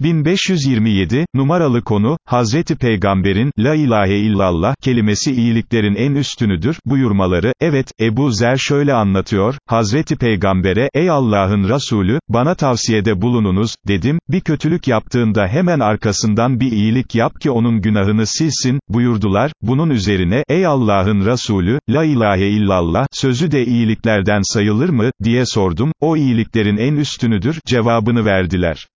1527, numaralı konu, Hazreti Peygamber'in, La ilahe illallah, kelimesi iyiliklerin en üstünüdür, buyurmaları, evet, Ebu Zer şöyle anlatıyor, Hazreti Peygamber'e, ey Allah'ın Resulü, bana tavsiyede bulununuz, dedim, bir kötülük yaptığında hemen arkasından bir iyilik yap ki onun günahını silsin, buyurdular, bunun üzerine, ey Allah'ın Resulü, La ilahe illallah, sözü de iyiliklerden sayılır mı, diye sordum, o iyiliklerin en üstünüdür, cevabını verdiler.